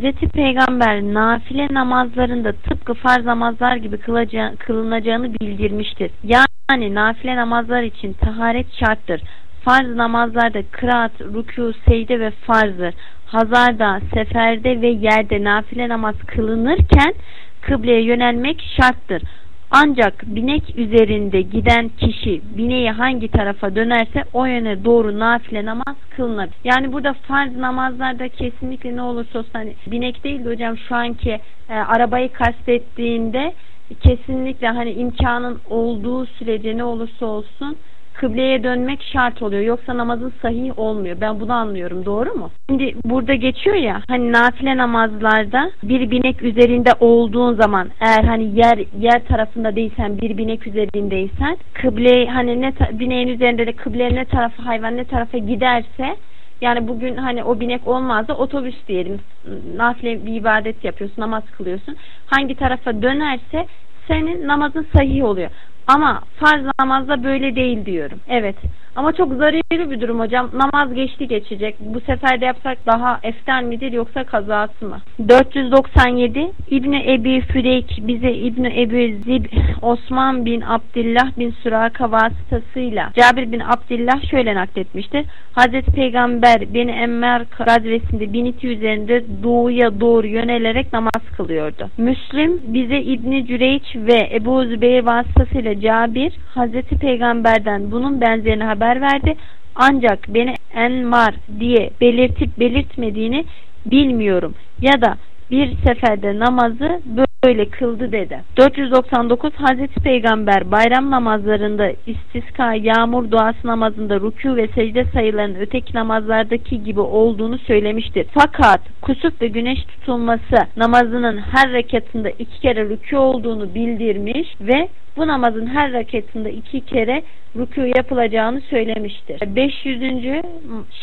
Hazreti Peygamber nafile namazlarında tıpkı farz namazlar gibi kılaca- kılınacağını bildirmiştir. Yani nafile namazlar için taharet şarttır. Farz namazlarda kıraat, rükû, secde ve farzdır. Hazarda, seferde ve yerde nafile namaz kılınırken kıbleye yönelmek şarttır. Ancak binek üzerinde giden kişi bineği hangi tarafa dönerse o yöne doğru nafile namaz kılınır. Yani burada farz namazlarda kesinlikle ne olursa olsun hani binek değil de hocam şu anki e, arabayı kastettiğinde kesinlikle hani imkanın olduğu sürece ne olursa olsun kıbleye dönmek şart oluyor. Yoksa namazın sahih olmuyor. Ben bunu anlıyorum. Doğru mu? Şimdi burada geçiyor ya hani nafile namazlarda bir binek üzerinde olduğun zaman eğer hani yer yer tarafında değilsen bir binek üzerindeysen kıble hani ne bineğin üzerinde de kıble ne tarafa hayvan ne tarafa giderse yani bugün hani o binek olmazsa otobüs diyelim. Nafile bir ibadet yapıyorsun, namaz kılıyorsun. Hangi tarafa dönerse senin namazın sahih oluyor. Ama farz namazda böyle değil diyorum. Evet. Ama çok zaruri bir durum hocam. Namaz geçti geçecek. Bu sefer de yapsak daha eften midir yoksa kazası mı? 497 İbni Ebi Füreyk bize İbni Ebi Zib Osman bin Abdullah bin Suraka vasıtasıyla Cabir bin Abdullah şöyle nakletmiştir. Hazreti Peygamber beni Emmer gazvesinde biniti üzerinde doğuya doğru yönelerek namaz kılıyordu. Müslim bize İbni Cüreyç ve Ebu Zübeyir vasıtasıyla Cabir Hazreti Peygamberden bunun benzerini haber verdi. Ancak beni Enmar diye belirtip belirtmediğini bilmiyorum. Ya da bir seferde namazı böyle kıldı dedi. 499 Hazreti Peygamber bayram namazlarında istiska yağmur duası namazında rükû ve secde sayılarının öteki namazlardaki gibi olduğunu söylemiştir. Fakat kusuf ve güneş tutulması namazının her rekatında iki kere rükû olduğunu bildirmiş ve bu namazın her rekatında iki kere rükû yapılacağını söylemiştir. 500.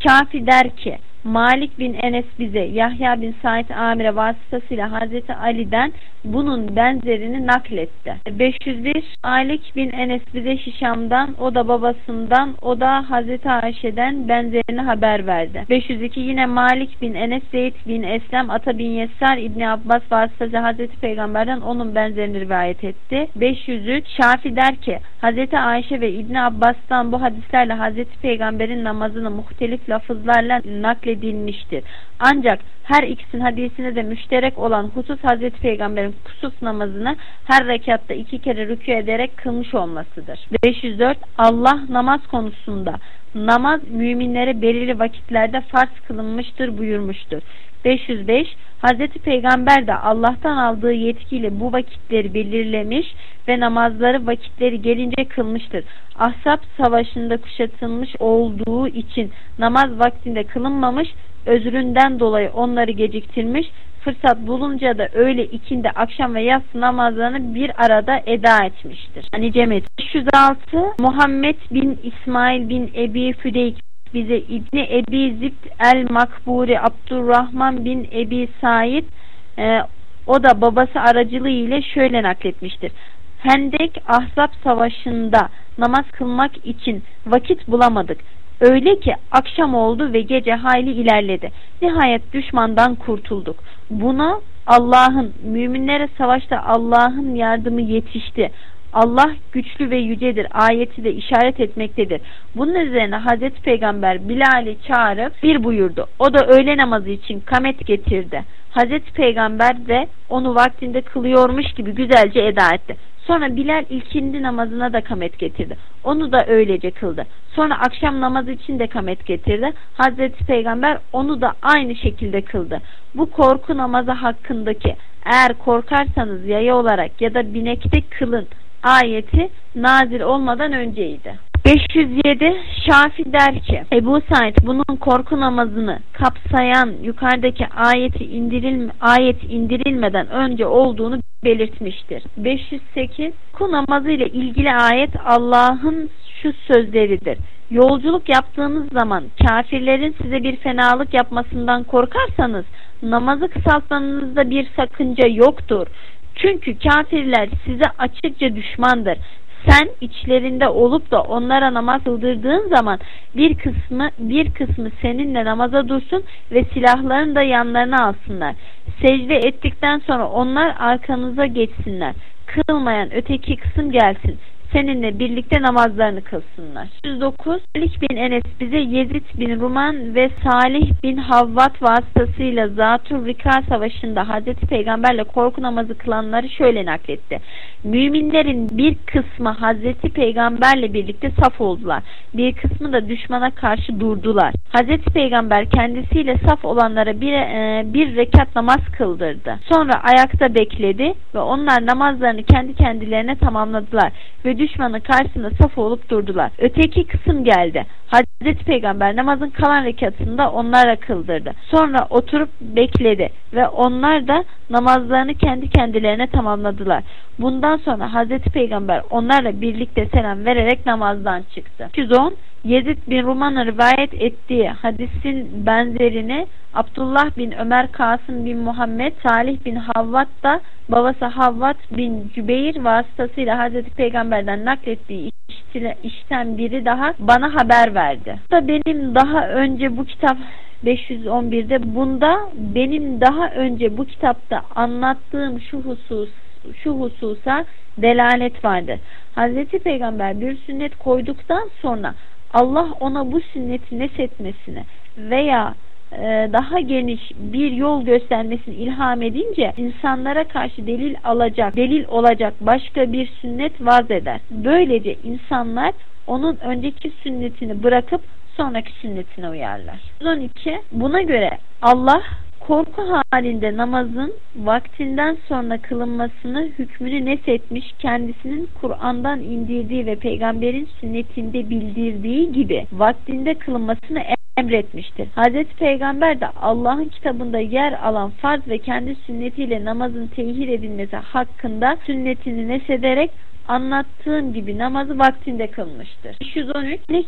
Şafi der ki Malik bin Enes bize Yahya bin Said Amir'e vasıtasıyla Hazreti Ali'den bunun benzerini nakletti. 501 Malik bin Enes bize Hişam'dan o da babasından o da Hazreti Ayşe'den benzerini haber verdi. 502 yine Malik bin Enes Zeyd bin Eslem Ata bin Yesar İbni Abbas vasıtasıyla Hazreti Peygamber'den onun benzerini rivayet etti. 503 Şafi der ki Hazreti Ayşe ve İbni Abbas'tan bu hadislerle Hazreti Peygamber'in namazını muhtelif lafızlarla nakledilmiştir. Ancak her ikisinin hadisine de müşterek olan husus Hazreti Peygamber'in kusuf namazını her rekatta iki kere rükû ederek kılmış olmasıdır. 504 Allah namaz konusunda namaz müminlere belirli vakitlerde farz kılınmıştır buyurmuştur. 505 Hazreti Peygamber de Allah'tan aldığı yetkiyle bu vakitleri belirlemiş ve namazları vakitleri gelince kılmıştır. Ahzab savaşında kuşatılmış olduğu için namaz vaktinde kılınmamış, özründen dolayı onları geciktirmiş, fırsat bulunca da öğle ikindi akşam ve yatsı namazlarını bir arada eda etmiştir. Hani cem et. 506 Muhammed bin İsmail bin Ebi Füdeyk bize İbni Ebi Zibt el Makburi Abdurrahman bin Ebi Said e, o da babası aracılığı ile şöyle nakletmiştir. Hendek Ahzab savaşında namaz kılmak için vakit bulamadık. Öyle ki akşam oldu ve gece hayli ilerledi. Nihayet düşmandan kurtulduk. Buna Allah'ın müminlere savaşta Allah'ın yardımı yetişti. Allah güçlü ve yücedir ayeti de işaret etmektedir. Bunun üzerine Hazreti Peygamber Bilal'i çağırıp bir buyurdu. O da öğle namazı için kamet getirdi. Hazreti Peygamber de onu vaktinde kılıyormuş gibi güzelce eda etti. Sonra Bilal ilkindi namazına da kamet getirdi. Onu da öylece kıldı. Sonra akşam namazı için de kamet getirdi. Hazreti Peygamber onu da aynı şekilde kıldı. Bu korku namazı hakkındaki eğer korkarsanız yaya olarak ya da binekte kılın ayeti nazil olmadan önceydi. 507 Şafi der ki Ebu Said bunun korku namazını kapsayan yukarıdaki ayeti indirilme, ayet indirilmeden önce olduğunu belirtmiştir. 508 Korku namazı ile ilgili ayet Allah'ın şu sözleridir. Yolculuk yaptığınız zaman kafirlerin size bir fenalık yapmasından korkarsanız namazı kısaltmanızda bir sakınca yoktur. Çünkü kafirler size açıkça düşmandır. Sen içlerinde olup da onlara namaz kıldırdığın zaman bir kısmı bir kısmı seninle namaza dursun ve silahlarını da yanlarına alsınlar. Secde ettikten sonra onlar arkanıza geçsinler. Kılmayan öteki kısım gelsin seninle birlikte namazlarını kılsınlar. 109 Malik bin Enes bize Yezid bin Ruman ve Salih bin Havvat vasıtasıyla Zatur Rika Savaşı'nda Hazreti Peygamberle korku namazı kılanları şöyle nakletti. Müminlerin bir kısmı Hazreti Peygamberle birlikte saf oldular. Bir kısmı da düşmana karşı durdular. Hazreti Peygamber kendisiyle saf olanlara bir, e, bir rekat namaz kıldırdı. Sonra ayakta bekledi ve onlar namazlarını kendi kendilerine tamamladılar ve düşmanın karşısında saf olup durdular. Öteki kısım geldi. Hazreti Peygamber namazın kalan rekatında onlara kıldırdı. Sonra oturup bekledi ve onlar da namazlarını kendi kendilerine tamamladılar. Bundan sonra Hazreti Peygamber onlarla birlikte selam vererek namazdan çıktı. 210 Yezid bin Ruman'a rivayet ettiği hadisin benzerini Abdullah bin Ömer Kasım bin Muhammed Salih bin Havvat da babası Havvat bin Cübeyr vasıtasıyla Hazreti Peygamber'den naklettiği işten biri daha bana haber verdi. Da benim daha önce bu kitap 511'de bunda benim daha önce bu kitapta anlattığım şu husus şu hususa delalet vardır. Hazreti Peygamber bir sünnet koyduktan sonra Allah ona bu sünneti nesetmesine veya e, daha geniş bir yol göstermesini ilham edince insanlara karşı delil alacak, delil olacak başka bir sünnet vaz eder. Böylece insanlar onun önceki sünnetini bırakıp sonraki sünnetine uyarlar. 112. Buna göre Allah korku halinde namazın vaktinden sonra kılınmasını hükmünü nesetmiş kendisinin Kur'an'dan indirdiği ve peygamberin sünnetinde bildirdiği gibi vaktinde kılınmasını emretmiştir. Hazreti Peygamber de Allah'ın kitabında yer alan farz ve kendi sünnetiyle namazın tehir edilmesi hakkında sünnetini nesederek anlattığım gibi namazı vaktinde kılmıştır. 513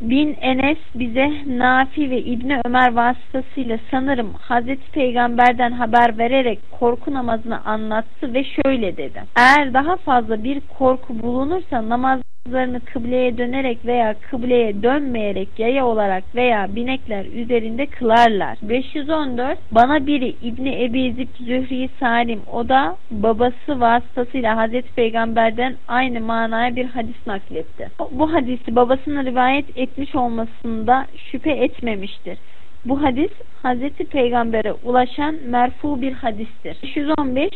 bin Enes bize Nafi ve İbni Ömer vasıtasıyla sanırım Hazreti Peygamber'den haber vererek korku namazını anlattı ve şöyle dedi. Eğer daha fazla bir korku bulunursa namaz namazlarını kıbleye dönerek veya kıbleye dönmeyerek yaya olarak veya binekler üzerinde kılarlar. 514 Bana biri İbni Ebi Zib Zühri Salim o da babası vasıtasıyla Hazreti Peygamber'den aynı manaya bir hadis nakletti. Bu hadisi babasının rivayet etmiş olmasında şüphe etmemiştir. Bu hadis Hazreti Peygamber'e ulaşan merfu bir hadistir. 515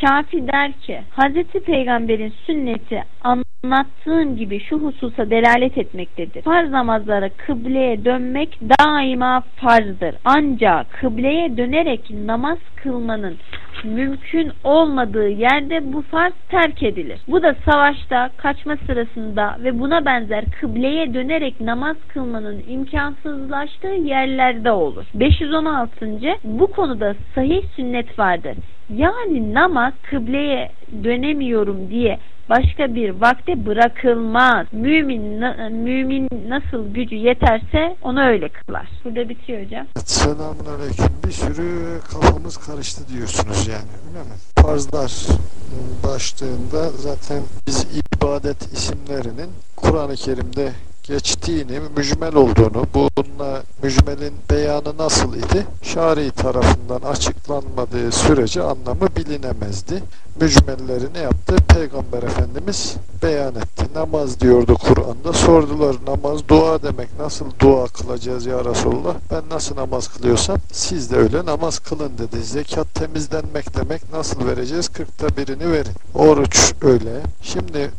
Şafi der ki Hazreti Peygamber'in sünneti anlattığım gibi şu hususa delalet etmektedir. Farz namazlara kıbleye dönmek daima farzdır. Ancak kıbleye dönerek namaz kılmanın mümkün olmadığı yerde bu farz terk edilir. Bu da savaşta, kaçma sırasında ve buna benzer kıbleye dönerek namaz kılmanın imkansızlaştığı yerlerde olur. 516. Bu konuda sahih sünnet vardır. Yani namaz kıbleye dönemiyorum diye başka bir vakte bırakılmaz. Mümin mümin nasıl gücü yeterse onu öyle kılar. Burada bitiyor hocam. Selamun aleyküm. Bir sürü kafamız karıştı diyorsunuz yani öyle mi? Farzlar başlığında zaten biz ibadet isimlerinin Kur'an-ı Kerim'de geçtiğini, mücmel olduğunu, bununla mücmelin beyanı nasıl idi? Şari tarafından açıklanmadığı sürece anlamı bilinemezdi. Mücmelleri ne yaptı? Peygamber Efendimiz beyan etti. Namaz diyordu Kur'an'da. Sordular namaz dua demek. Nasıl dua kılacağız ya Resulullah? Ben nasıl namaz kılıyorsam siz de öyle namaz kılın dedi. Zekat temizlenmek demek. Nasıl vereceğiz? Kırkta birini verin. Oruç öyle. Şimdi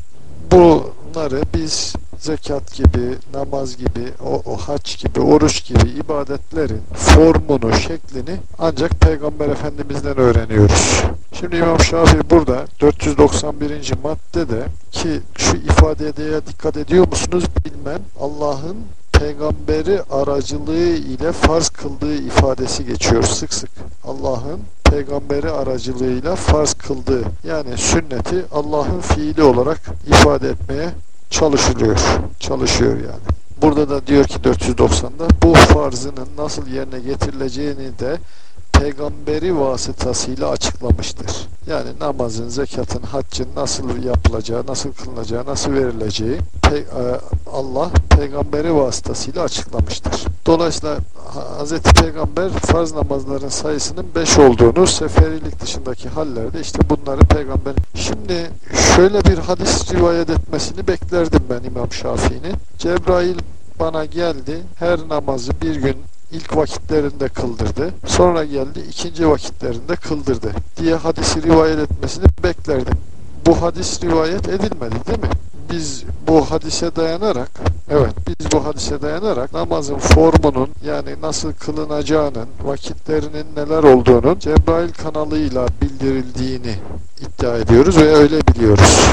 bunları biz zekat gibi, namaz gibi, o, o haç gibi, oruç gibi ibadetlerin formunu, şeklini ancak Peygamber Efendimiz'den öğreniyoruz. Şimdi İmam Şafii burada 491. maddede ki şu ifadeye dikkat ediyor musunuz bilmem Allah'ın peygamberi aracılığı ile farz kıldığı ifadesi geçiyor sık sık. Allah'ın peygamberi aracılığıyla farz kıldığı yani sünneti Allah'ın fiili olarak ifade etmeye çalışılıyor. Çalışıyor yani. Burada da diyor ki 490'da bu farzının nasıl yerine getirileceğini de peygamberi vasıtasıyla açıklamıştır. Yani namazın, zekatın, haccın nasıl yapılacağı, nasıl kılınacağı, nasıl verileceği pe e, Allah peygamberi vasıtasıyla açıklamıştır. Dolayısıyla Hz. Peygamber farz namazların sayısının 5 olduğunu, seferilik dışındaki hallerde işte bunları peygamber. Şimdi şöyle bir hadis rivayet etmesini beklerdim ben İmam Şafii'nin. Cebrail bana geldi, her namazı bir gün ilk vakitlerinde kıldırdı. Sonra geldi ikinci vakitlerinde kıldırdı diye hadisi rivayet etmesini beklerdim. Bu hadis rivayet edilmedi değil mi? Biz bu hadise dayanarak evet biz bu hadise dayanarak namazın formunun yani nasıl kılınacağının vakitlerinin neler olduğunun Cebrail kanalıyla bildirildiğini iddia ediyoruz ve öyle biliyoruz.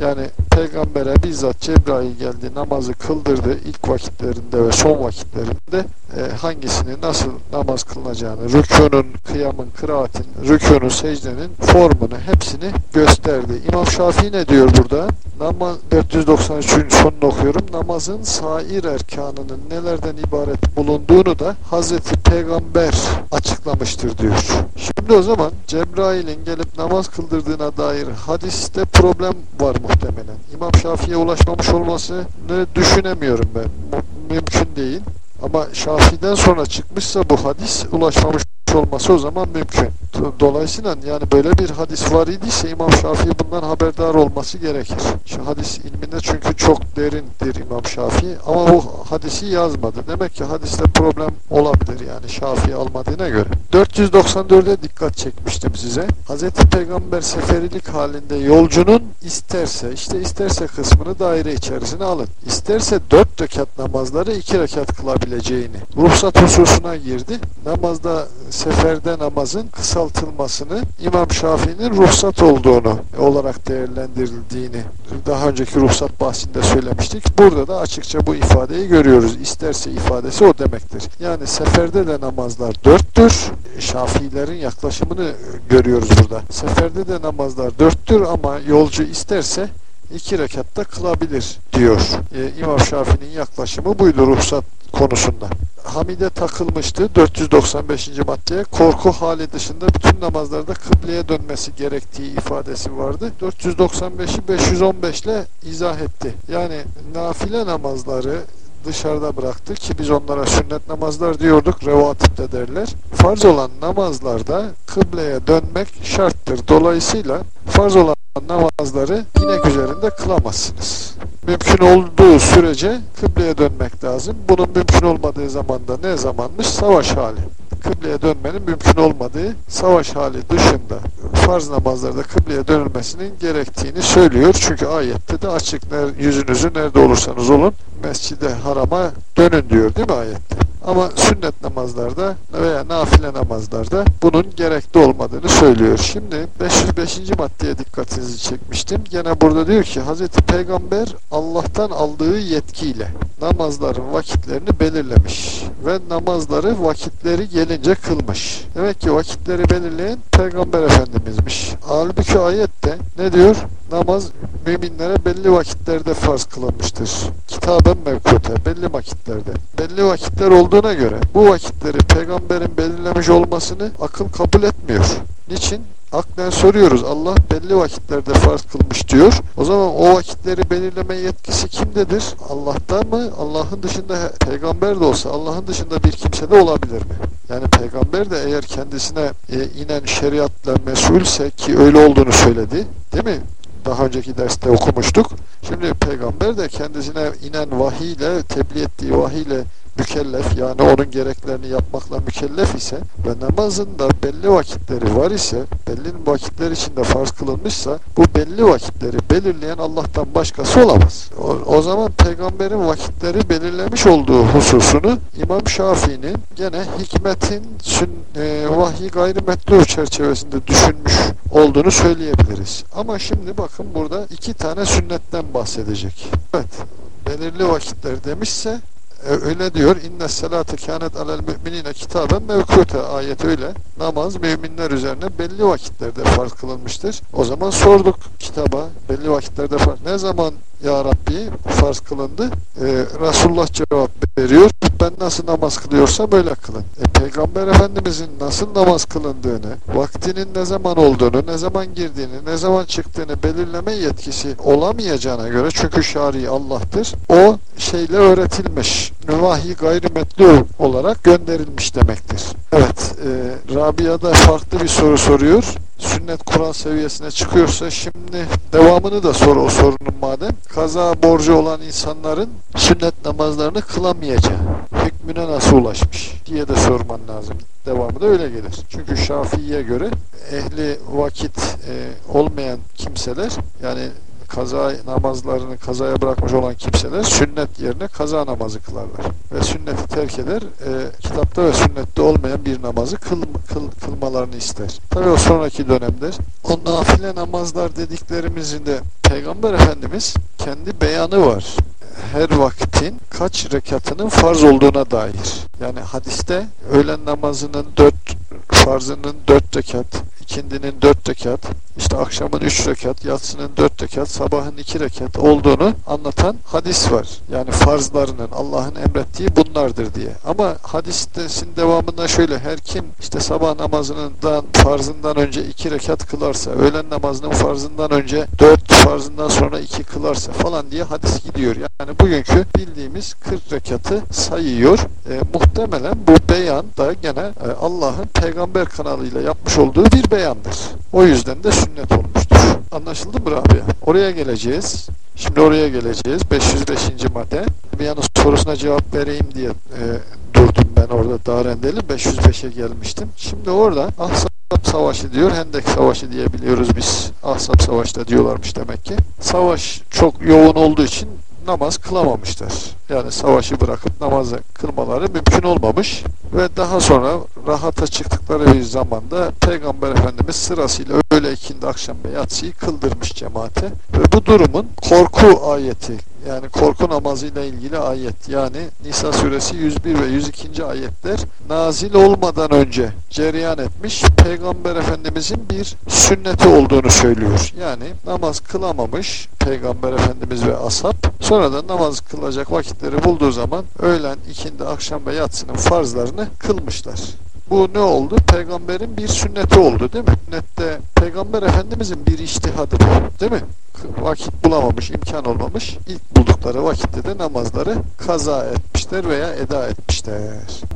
Yani peygambere bizzat Cebrail geldi namazı kıldırdı ilk vakitlerinde ve son vakitlerinde e, hangisini nasıl namaz kılınacağını rükunun, kıyamın, kıraatin, rükunun, secdenin formunu hepsini gösterdi. İmam Şafii ne diyor burada? Namaz 493. sonunu okuyorum. Namazın sair erkanının nelerden ibaret bulunduğunu da Hazreti Peygamber açıklamıştır diyor. Şimdi o zaman Cebrail'in gelip namaz kıldırdığına dair hadiste problem var muhtemelen. İmam Şafii'ye ulaşmamış olmasını düşünemiyorum ben. Mümkün değil. Ama Şafii'den sonra çıkmışsa bu hadis ulaşmamış olması o zaman mümkün. Dolayısıyla yani böyle bir hadis var idiyse İmam Şafii bundan haberdar olması gerekir. Şu hadis ilminde çünkü çok derindir İmam Şafii ama bu hadisi yazmadı. Demek ki hadiste problem olabilir yani Şafii almadığına göre. 494'e dikkat çekmiştim size. Hz. Peygamber seferilik halinde yolcunun isterse işte isterse kısmını daire içerisine alın. İsterse 4 rekat namazları 2 rekat kılabileceğini ruhsat hususuna girdi. Namazda seferde namazın kısaltılmasını İmam Şafii'nin ruhsat olduğunu olarak değerlendirildiğini daha önceki ruhsat bahsinde söylemiştik. Burada da açıkça bu ifadeyi görüyoruz. İsterse ifadesi o demektir. Yani seferde de namazlar dörttür. Şafiilerin yaklaşımını görüyoruz burada. Seferde de namazlar dörttür ama yolcu isterse iki rekatta kılabilir diyor. Ee, İmam Şafii'nin yaklaşımı buydu ruhsat konusunda. Hamide takılmıştı 495. maddeye korku hali dışında bütün namazlarda kıbleye dönmesi gerektiği ifadesi vardı. 495'i 515 ile izah etti. Yani nafile namazları dışarıda bıraktı ki biz onlara sünnet namazlar diyorduk. Revatip de derler. Farz olan namazlarda kıbleye dönmek şarttır. Dolayısıyla farz olan namazları inek üzerinde kılamazsınız. Mümkün olduğu sürece kıbleye dönmek lazım. Bunun mümkün olmadığı zamanda ne zamanmış? Savaş hali. Kıbleye dönmenin mümkün olmadığı savaş hali dışında farz namazlarda kıbleye dönülmesinin gerektiğini söylüyor. Çünkü ayette de açık yüzünüzü nerede olursanız olun mescide harama dönün diyor değil mi ayette? Ama sünnet namazlarda veya nafile namazlarda bunun gerekli olmadığını söylüyor. Şimdi 505. maddeye dikkatinizi çekmiştim. Gene burada diyor ki Hz. Peygamber Allah'tan aldığı yetkiyle namazların vakitlerini belirlemiş ve namazları vakitleri gelince kılmış. Demek ki vakitleri belirleyen Peygamber Efendimizmiş. Halbuki ayette ne diyor? Namaz müminlere belli vakitlerde farz kılınmıştır. Kitaben mevkute, belli vakitlerde. Belli vakitler olduğuna göre bu vakitleri peygamberin belirlemiş olmasını akıl kabul etmiyor. Niçin? Aklen soruyoruz. Allah belli vakitlerde farz kılmış diyor. O zaman o vakitleri belirleme yetkisi kimdedir? Allah'ta mı? Allah'ın dışında peygamber de olsa Allah'ın dışında bir kimse de olabilir mi? Yani peygamber de eğer kendisine e, inen şeriatla mesulse ki öyle olduğunu söyledi. Değil mi? daha önceki derste okumuştuk. Şimdi peygamber de kendisine inen vahiy ile tebliğ ettiği vahiy mükellef yani onun gereklerini yapmakla mükellef ise ve namazın da belli vakitleri var ise belli vakitler içinde farz kılınmışsa bu belli vakitleri belirleyen Allah'tan başkası olamaz. O, o zaman peygamberin vakitleri belirlemiş olduğu hususunu İmam Şafii'nin gene hikmetin sün, e, vahyi gayrimetlu çerçevesinde düşünmüş olduğunu söyleyebiliriz. Ama şimdi bakın burada iki tane sünnetten bahsedecek. Evet belirli vakitler demişse öyle diyor. İnne salate kânet alel müminine kitaben mevkute ayet öyle. Namaz müminler üzerine belli vakitlerde farz kılınmıştır. O zaman sorduk kitaba belli vakitlerde farz. Ne zaman ya Rabbi farz kılındı? Ee, Resulullah cevap veriyor. Ben nasıl namaz kılıyorsa böyle kılın. E, Peygamber Efendimizin nasıl namaz kılındığını, vaktinin ne zaman olduğunu, ne zaman girdiğini, ne zaman çıktığını belirleme yetkisi olamayacağına göre çünkü şari Allah'tır. O şeyle öğretilmiş. Vahiy gayrimetlu olarak gönderilmiş demektir. Evet, e, Rabia da farklı bir soru soruyor. Sünnet Kur'an seviyesine çıkıyorsa şimdi devamını da sor o sorunun madem. Kaza borcu olan insanların sünnet namazlarını kılamayacağı hükmüne nasıl ulaşmış diye de sorman lazım. Devamı da öyle gelir. Çünkü Şafii'ye göre ehli vakit e, olmayan kimseler yani kaza namazlarını kazaya bırakmış olan kimseler sünnet yerine kaza namazı kılarlar. Ve sünneti terk eder, e, kitapta ve sünnette olmayan bir namazı kıl, kıl, kılmalarını ister. Tabi o sonraki dönemdir. O nafile namazlar dediklerimizin de Peygamber Efendimiz kendi beyanı var her vaktin kaç rekatının farz olduğuna dair. Yani hadiste öğlen namazının dört farzının dört rekat, ikindinin dört rekat, işte akşamın üç rekat, yatsının dört rekat, sabahın iki rekat olduğunu anlatan hadis var. Yani farzlarının Allah'ın emrettiği bunlardır diye. Ama hadisin devamında şöyle her kim işte sabah namazından farzından önce iki rekat kılarsa, öğlen namazının farzından önce dört farzından sonra iki kılarsa falan diye hadis gidiyor. Yani bugünkü bildiğimiz 40 rekatı sayıyor. E, muhtemelen bu beyan da gene e, Allah'ın peygamber kanalıyla yapmış olduğu bir beyandır. O yüzden de sünnet olmuştur. Anlaşıldı mı Rabia? Oraya geleceğiz. Şimdi oraya geleceğiz. 505. madde. Bir yanı sorusuna cevap vereyim diye e, durdum ben orada Darendeli. 505'e gelmiştim. Şimdi orada Ahzab Savaşı diyor. Hendek Savaşı diyebiliyoruz biz. Ahzab Savaş'ta diyorlarmış demek ki. Savaş çok yoğun olduğu için namaz kılamamışlar. Yani savaşı bırakıp namazı kılmaları mümkün olmamış ve daha sonra rahata çıktıkları bir zamanda Peygamber Efendimiz sırasıyla öğle ikindi akşam ve yatsıyı kıldırmış cemaate. Ve bu durumun korku ayeti yani korku namazıyla ilgili ayet yani Nisa suresi 101 ve 102. ayetler nazil olmadan önce cereyan etmiş Peygamber Efendimizin bir sünneti olduğunu söylüyor. Yani namaz kılamamış Peygamber Efendimiz ve ashab sonradan namaz kılacak vakitleri bulduğu zaman öğlen, ikindi, akşam ve yatsının farzlarını kılmışlar. Bu ne oldu? Peygamberin bir sünneti oldu değil mi? Sünnette Peygamber Efendimizin bir iştihadı bu değil mi? Vakit bulamamış, imkan olmamış. İlk buldukları vakitte de namazları kaza etmişler veya eda etmişler.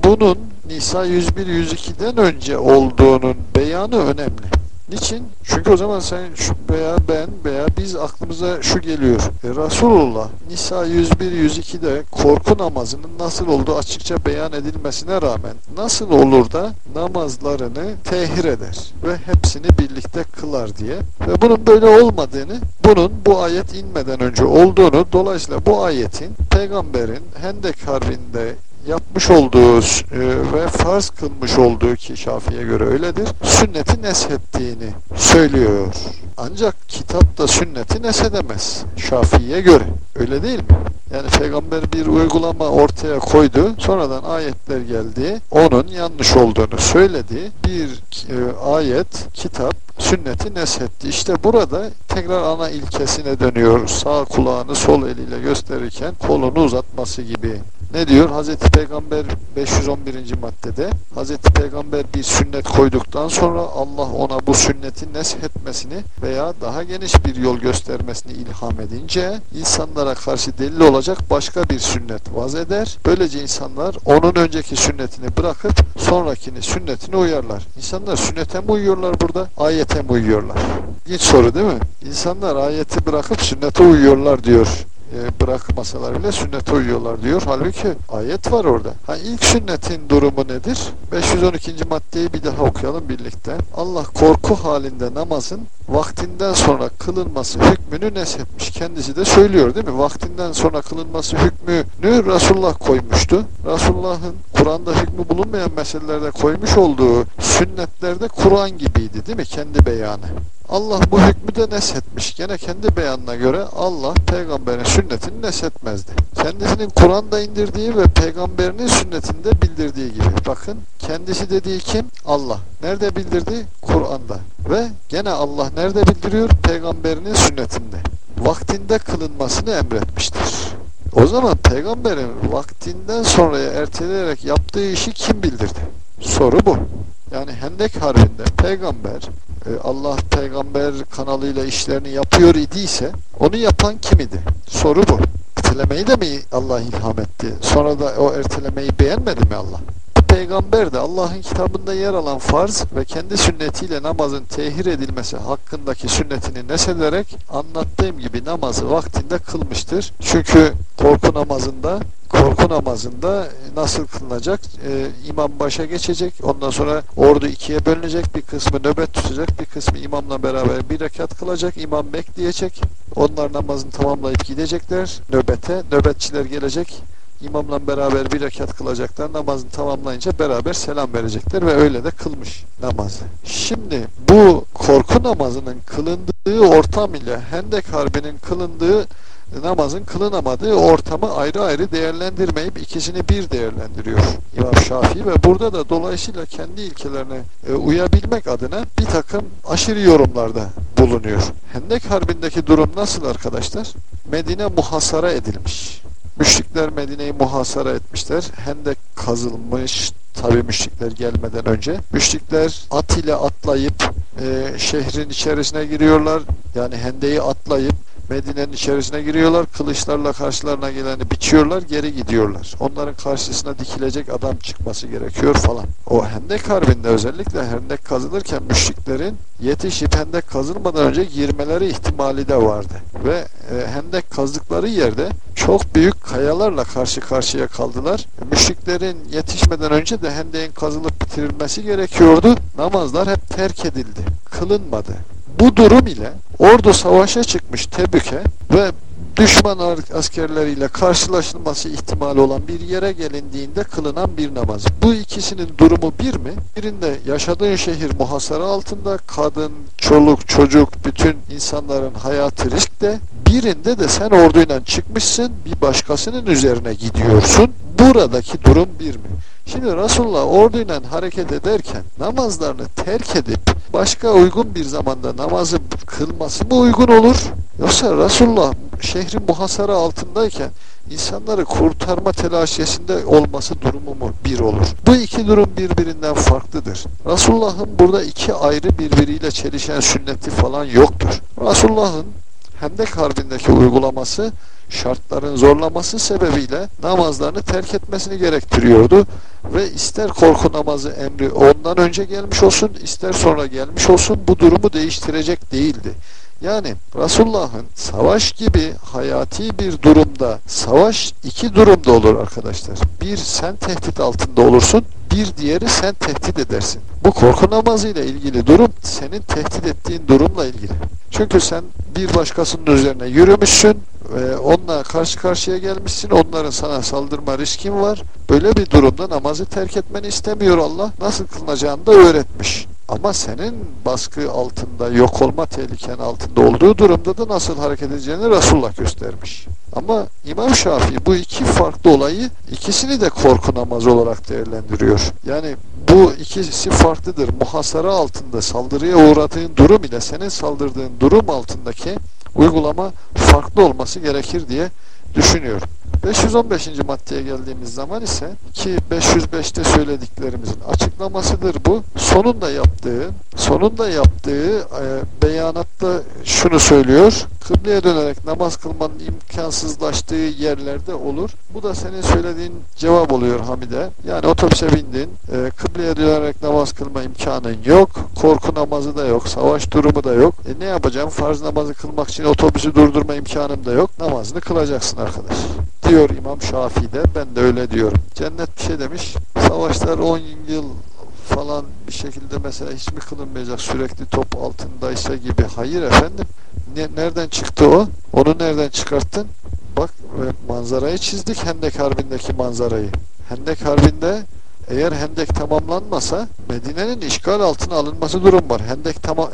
Bunun Nisa 101-102'den önce olduğunun beyanı önemli. Niçin? Çünkü o zaman sen veya ben veya biz aklımıza şu geliyor. E, Resulullah Nisa 101-102'de korku namazının nasıl olduğu açıkça beyan edilmesine rağmen nasıl olur da namazlarını tehir eder ve hepsini birlikte kılar diye ve bunun böyle olmadığını bunun bu ayet inmeden önce olduğunu dolayısıyla bu ayetin peygamberin Hendek Harbi'nde yapmış olduğu e, ve farz kılmış olduğu ki Şafii'ye göre öyledir. Sünneti neshettiğini söylüyor. Ancak kitap da sünneti nesedemez. Şafii'ye göre. Öyle değil mi? Yani peygamber bir uygulama ortaya koydu. Sonradan ayetler geldi. Onun yanlış olduğunu söyledi. Bir e, ayet, kitap sünneti neshetti. İşte burada tekrar ana ilkesine dönüyor. Sağ kulağını sol eliyle gösterirken kolunu uzatması gibi ne diyor? Hazreti Peygamber 511. maddede Hazreti Peygamber bir sünnet koyduktan sonra Allah ona bu sünnetin neshetmesini veya daha geniş bir yol göstermesini ilham edince insanlara karşı delil olacak başka bir sünnet vaz eder. Böylece insanlar onun önceki sünnetini bırakıp sonrakini sünnetine uyarlar. İnsanlar sünnete mi uyuyorlar burada? Ayete mi uyuyorlar? İlginç soru değil mi? İnsanlar ayeti bırakıp sünnete uyuyorlar diyor e, bırakmasalar bile sünnete uyuyorlar diyor. Halbuki ayet var orada. Ha, ilk sünnetin durumu nedir? 512. maddeyi bir daha okuyalım birlikte. Allah korku halinde namazın vaktinden sonra kılınması hükmünü neshetmiş. Kendisi de söylüyor değil mi? Vaktinden sonra kılınması hükmünü Resulullah koymuştu. Resulullah'ın Kur'an'da hükmü bulunmayan meselelerde koymuş olduğu sünnetlerde Kur'an gibiydi değil mi? Kendi beyanı. Allah bu hükmü de neshetmiş. Gene kendi beyanına göre Allah peygamberin sünnetini neshetmezdi. Kendisinin Kur'an'da indirdiği ve peygamberinin sünnetinde bildirdiği gibi. Bakın kendisi dediği kim? Allah. Nerede bildirdi? Kur'an'da. Ve gene Allah nerede bildiriyor? Peygamberinin sünnetinde. Vaktinde kılınmasını emretmiştir. O zaman peygamberin vaktinden sonraya erteleyerek yaptığı işi kim bildirdi? Soru bu. Yani Hendek Harbi'nde peygamber Allah peygamber kanalıyla işlerini yapıyor idiyse onu yapan kim idi? Soru bu. Ertelemeyi de mi Allah ilham etti? Sonra da o ertelemeyi beğenmedi mi Allah? peygamber de Allah'ın kitabında yer alan farz ve kendi sünnetiyle namazın tehir edilmesi hakkındaki sünnetini nesederek anlattığım gibi namazı vaktinde kılmıştır. Çünkü korku namazında korku namazında nasıl kılınacak? Ee, imam başa geçecek. Ondan sonra ordu ikiye bölünecek. Bir kısmı nöbet tutacak. Bir kısmı imamla beraber bir rekat kılacak. İmam bekleyecek. Onlar namazını tamamlayıp gidecekler nöbete. Nöbetçiler gelecek imamla beraber bir rekat kılacaklar. Namazını tamamlayınca beraber selam verecekler ve öyle de kılmış namazı. Şimdi bu korku namazının kılındığı ortam ile Hendek Harbi'nin kılındığı namazın kılınamadığı ortamı ayrı ayrı değerlendirmeyip ikisini bir değerlendiriyor İmam Şafii ve burada da dolayısıyla kendi ilkelerine e, uyabilmek adına bir takım aşırı yorumlarda bulunuyor. Hendek Harbi'ndeki durum nasıl arkadaşlar? Medine muhasara edilmiş. Müşrikler Medine'yi muhasara etmişler. Hendek kazılmış tabi müşrikler gelmeden önce. Müşrikler at ile atlayıp e, şehrin içerisine giriyorlar. Yani hendeyi atlayıp Medine'nin içerisine giriyorlar. Kılıçlarla karşılarına geleni biçiyorlar. Geri gidiyorlar. Onların karşısına dikilecek adam çıkması gerekiyor falan. O Hendek Harbi'nde özellikle Hendek kazılırken müşriklerin yetişip Hendek kazılmadan önce girmeleri ihtimali de vardı. Ve e, Hendek kazdıkları yerde çok büyük kayalarla karşı karşıya kaldılar. Müşriklerin yetişmeden önce de Hendek'in kazılıp bitirilmesi gerekiyordu. Namazlar hep terk edildi. Kılınmadı. Bu durum ile ordu savaşa çıkmış Tebük'e ve düşman askerleriyle karşılaşılması ihtimali olan bir yere gelindiğinde kılınan bir namaz. Bu ikisinin durumu bir mi? Birinde yaşadığın şehir muhasara altında, kadın, çoluk, çocuk, bütün insanların hayatı riskte. Birinde de sen orduyla çıkmışsın, bir başkasının üzerine gidiyorsun. Buradaki durum bir mi? Şimdi Resulullah orduyla hareket ederken namazlarını terk edip başka uygun bir zamanda namazı kılması mı uygun olur? Yoksa Resulullah şehrin muhasara altındayken insanları kurtarma telaşesinde olması durumu mu bir olur? Bu iki durum birbirinden farklıdır. Resulullah'ın burada iki ayrı birbiriyle çelişen sünneti falan yoktur. Resulullah'ın Hendek Harbi'ndeki uygulaması şartların zorlaması sebebiyle namazlarını terk etmesini gerektiriyordu. Ve ister korku namazı emri ondan önce gelmiş olsun, ister sonra gelmiş olsun bu durumu değiştirecek değildi. Yani Resulullah'ın savaş gibi hayati bir durumda, savaş iki durumda olur arkadaşlar. Bir sen tehdit altında olursun, bir diğeri sen tehdit edersin. Bu korku namazı ile ilgili durum senin tehdit ettiğin durumla ilgili. Çünkü sen bir başkasının üzerine yürümüşsün, e, onunla karşı karşıya gelmişsin, onların sana saldırma riskin var. Böyle bir durumda namazı terk etmeni istemiyor Allah. Nasıl kılınacağını da öğretmiş. Ama senin baskı altında, yok olma tehliken altında olduğu durumda da nasıl hareket edeceğini Resulullah göstermiş. Ama İmam Şafii bu iki farklı olayı ikisini de korku namazı olarak değerlendiriyor. Yani bu ikisi farklıdır. Muhasara altında saldırıya uğradığın durum ile senin saldırdığın durum altındaki uygulama farklı olması gerekir diye düşünüyorum. 515. maddeye geldiğimiz zaman ise ki 505'te söylediklerimizin açıklamasıdır bu. Sonunda yaptığı, sonunda yaptığı e, beyanatta şunu söylüyor. Kıbleye dönerek namaz kılmanın imkansızlaştığı yerlerde olur. Bu da senin söylediğin cevap oluyor Hamide. Yani otobüse bindin, e, kıbleye dönerek namaz kılma imkanın yok. Korku namazı da yok, savaş durumu da yok. E ne yapacağım? Farz namazı kılmak için otobüsü durdurma imkanım da yok. Namazını kılacaksın arkadaş diyor İmam Şafii de. Ben de öyle diyorum. Cennet bir şey demiş. Savaşlar 10 yıl falan bir şekilde mesela hiç mi kılınmayacak sürekli top altındaysa gibi. Hayır efendim. Ne, nereden çıktı o? Onu nereden çıkarttın? Bak manzarayı çizdik Hendek Harbi'ndeki manzarayı. Hendek Harbi'nde eğer Hendek tamamlanmasa Medine'nin işgal altına alınması durum var. Hendek tamam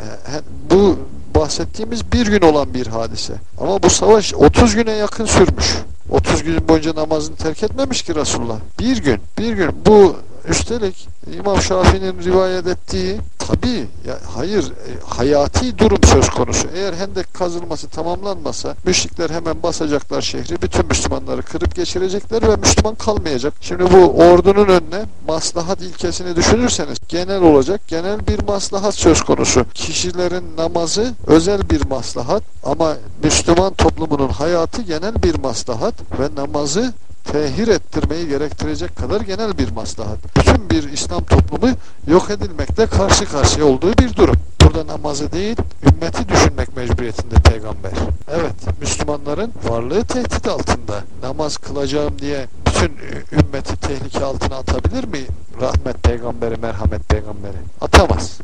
bu bahsettiğimiz bir gün olan bir hadise. Ama bu savaş 30 güne yakın sürmüş. 30 gün boyunca namazını terk etmemiş ki Resulullah. Bir gün, bir gün. Bu üstelik İmam Şafii'nin rivayet ettiği tabi ya, hayır e, hayati durum söz konusu. Eğer hendek kazılması tamamlanmasa müşrikler hemen basacaklar şehri. Bütün Müslümanları kırıp geçirecekler ve Müslüman kalmayacak. Şimdi bu ordunun önüne maslahat ilkesini düşünürseniz genel olacak. Genel bir maslahat söz konusu. Kişilerin namazı özel bir maslahat ama Müslüman toplumunun hayatı genel bir maslahat ve namazı tehir ettirmeyi gerektirecek kadar genel bir maslahat. Bütün bir İslam toplumu yok edilmekte karşı karşıya olduğu bir durum. Burada namazı değil, ümmeti düşünmek mecburiyetinde peygamber. Evet, Müslümanların varlığı tehdit altında. Namaz kılacağım diye bütün ümmeti tehlike altına atabilir mi rahmet peygamberi, merhamet peygamberi? Atamaz.